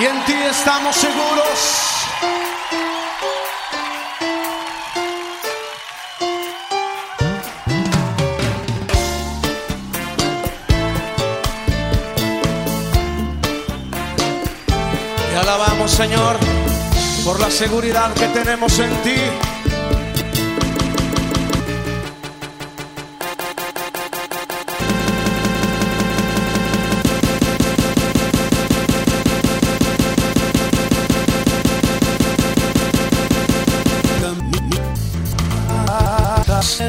y en ti estamos seguros. Te alabamos, Señor, por la seguridad que tenemos en ti.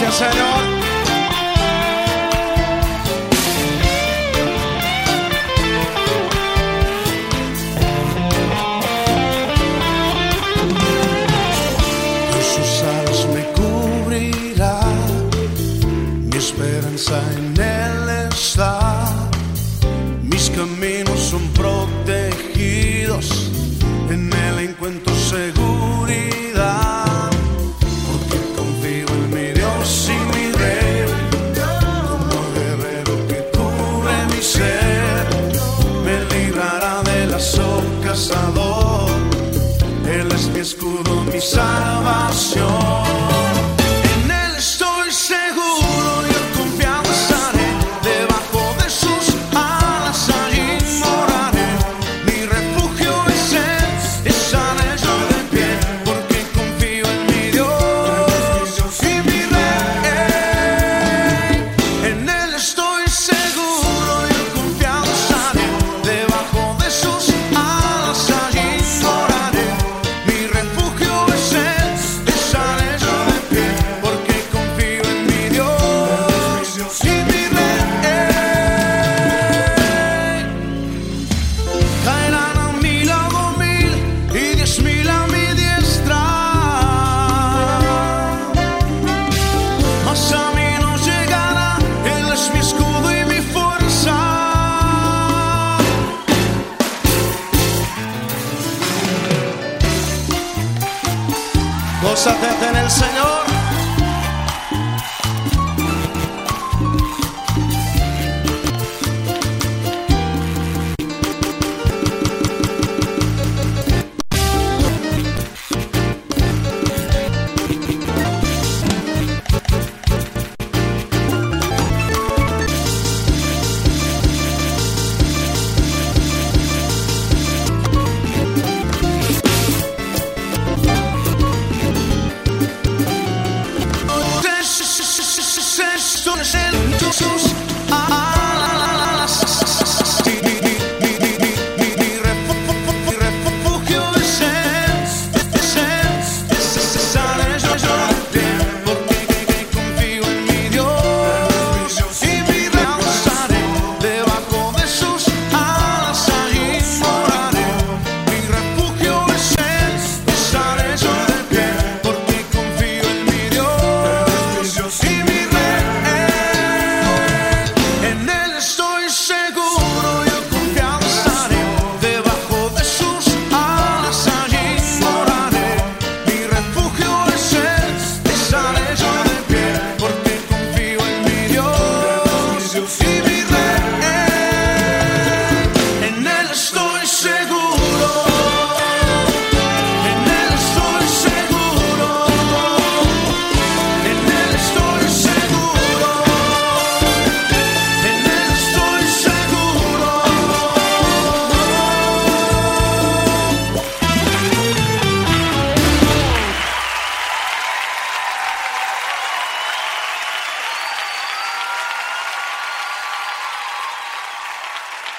Gracias, Señor. cazador, Él es mi escudo, mi salvación. Gózate en el Señor.